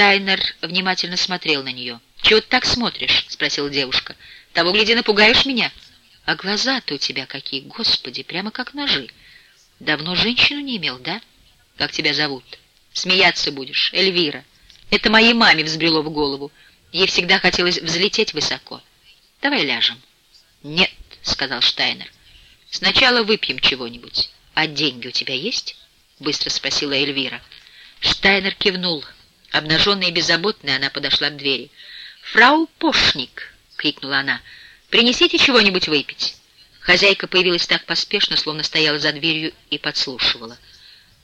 Штайнер внимательно смотрел на нее. «Чего ты так смотришь?» — спросила девушка. «Того, гляди, напугаешь меня?» «А глаза-то у тебя какие, господи, прямо как ножи. Давно женщину не имел, да? Как тебя зовут?» «Смеяться будешь, Эльвира. Это моей маме взбрело в голову. Ей всегда хотелось взлететь высоко. Давай ляжем». «Нет», — сказал Штайнер. «Сначала выпьем чего-нибудь. А деньги у тебя есть?» — быстро спросила Эльвира. Штайнер кивнул. Обнаженная и беззаботная, она подошла к двери. «Фрау Пошник!» — крикнула она. «Принесите чего-нибудь выпить!» Хозяйка появилась так поспешно, словно стояла за дверью и подслушивала.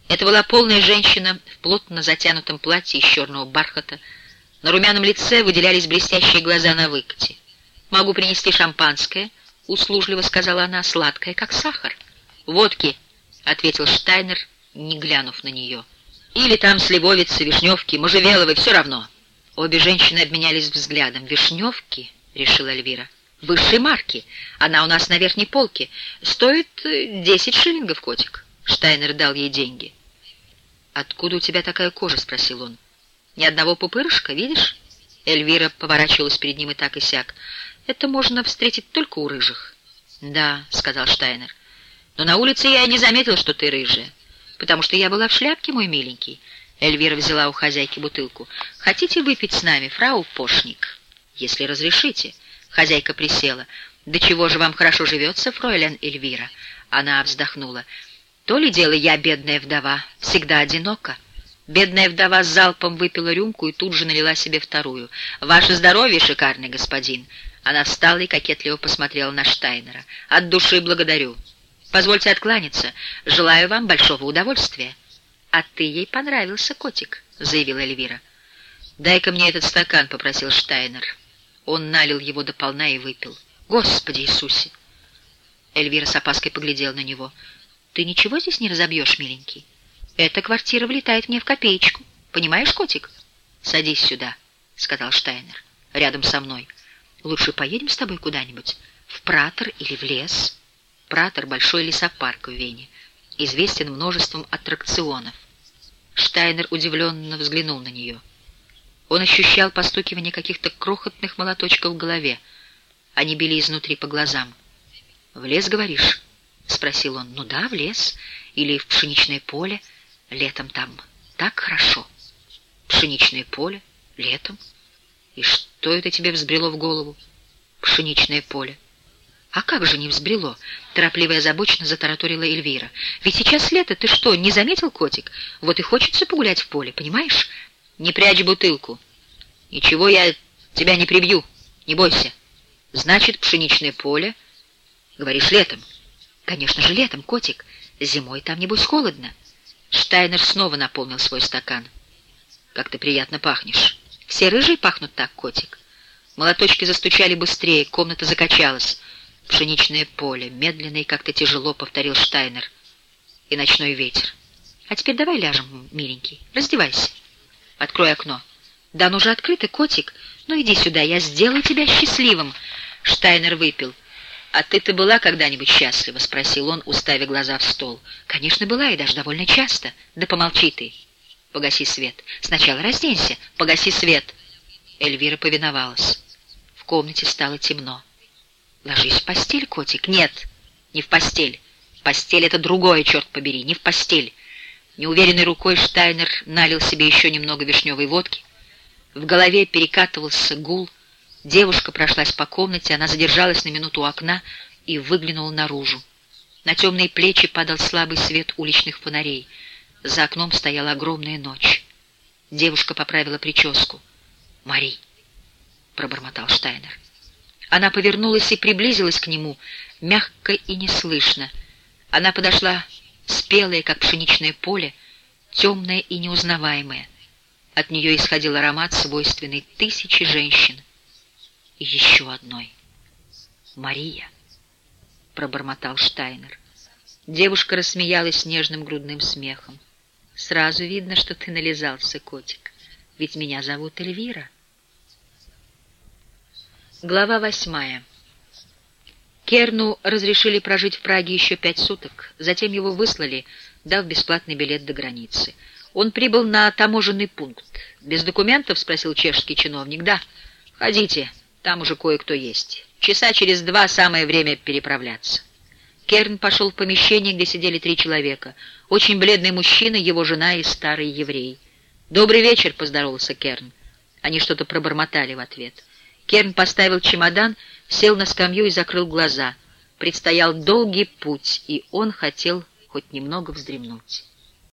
Это была полная женщина в плотно затянутом платье из черного бархата. На румяном лице выделялись блестящие глаза на выкате. «Могу принести шампанское», — услужливо сказала она, — «сладкое, как сахар». «Водки», — ответил Штайнер, не глянув на нее. «Или там сливовицы, вишневки, можжевеловы, все равно». Обе женщины обменялись взглядом. «Вишневки?» — решила Эльвира. «Высшей марки. Она у нас на верхней полке. Стоит э, десять шиллингов, котик». Штайнер дал ей деньги. «Откуда у тебя такая кожа?» — спросил он. «Ни одного пупырышка, видишь?» Эльвира поворачивалась перед ним и так и сяк. «Это можно встретить только у рыжих». «Да», — сказал Штайнер. «Но на улице я не заметил, что ты рыжая, потому что я была в шляпке, мой миленький». Эльвира взяла у хозяйки бутылку. «Хотите выпить с нами, фрау Пошник?» «Если разрешите». Хозяйка присела. «Да чего же вам хорошо живется, фройлен Эльвира?» Она вздохнула. «То ли дело я, бедная вдова, всегда одинока». Бедная вдова с залпом выпила рюмку и тут же налила себе вторую. «Ваше здоровье, шикарный господин!» Она встала и кокетливо посмотрела на Штайнера. «От души благодарю. Позвольте откланяться. Желаю вам большого удовольствия». «А ты ей понравился, котик», — заявила Эльвира. «Дай-ка мне этот стакан», — попросил Штайнер. Он налил его до полна и выпил. «Господи Иисусе!» Эльвира с опаской поглядела на него. «Ты ничего здесь не разобьешь, миленький? Эта квартира влетает мне в копеечку. Понимаешь, котик?» «Садись сюда», — сказал Штайнер. «Рядом со мной. Лучше поедем с тобой куда-нибудь? В Пратер или в лес?» Пратер — большой лесопарк в Вене, известен множеством аттракционов. Штайнер удивленно взглянул на нее. Он ощущал постукивание каких-то крохотных молоточков в голове. Они били изнутри по глазам. «В лес, говоришь?» — спросил он. «Ну да, в лес. Или в пшеничное поле. Летом там так хорошо. Пшеничное поле? Летом? И что это тебе взбрело в голову? Пшеничное поле. «А как же не взбрело?» — торопливо и озабоченно затараторила Эльвира. «Ведь сейчас лето, ты что, не заметил, котик? Вот и хочется погулять в поле, понимаешь? Не прячь бутылку. Ничего, я тебя не прибью, не бойся. Значит, пшеничное поле, говоришь, летом. Конечно же, летом, котик. Зимой там, небось, холодно». Штайнер снова наполнил свой стакан. «Как ты приятно пахнешь. Все рыжие пахнут так, котик». Молоточки застучали быстрее, комната закачалась. Пшеничное поле, медленно и как-то тяжело, повторил Штайнер. И ночной ветер. А теперь давай ляжем, миленький. Раздевайся. Открой окно. Да, ну же открыто, котик. Ну иди сюда, я сделаю тебя счастливым. Штайнер выпил. «А ты-то была когда-нибудь счастлива?» — спросил он, уставив глаза в стол. «Конечно, была, и даже довольно часто. Да помолчи ты. Погаси свет. Сначала разденься. Погаси свет». Эльвира повиновалась. В комнате стало темно. Ложись в постель, котик. Нет, не в постель. Постель — это другое, черт побери, не в постель. Неуверенной рукой Штайнер налил себе еще немного вишневой водки. В голове перекатывался гул. Девушка прошлась по комнате, она задержалась на минуту у окна и выглянула наружу. На темные плечи падал слабый свет уличных фонарей. За окном стояла огромная ночь. Девушка поправила прическу. «Мари», — пробормотал Штайнер. Она повернулась и приблизилась к нему, мягко и неслышно. Она подошла спелая, как пшеничное поле, темная и неузнаваемая. От нее исходил аромат, свойственный тысячи женщин. И еще одной. «Мария», — пробормотал Штайнер. Девушка рассмеялась нежным грудным смехом. «Сразу видно, что ты нализался, котик, ведь меня зовут Эльвира». Глава восьмая. Керну разрешили прожить в Праге еще пять суток, затем его выслали, дав бесплатный билет до границы. Он прибыл на таможенный пункт. «Без документов?» — спросил чешский чиновник. «Да. Ходите, там уже кое-кто есть. Часа через два самое время переправляться». Керн пошел в помещение, где сидели три человека. Очень бледный мужчина, его жена и старый еврей. «Добрый вечер», — поздоровался Керн. Они что-то пробормотали в ответ. Керн поставил чемодан, сел на скамью и закрыл глаза. Предстоял долгий путь, и он хотел хоть немного вздремнуть.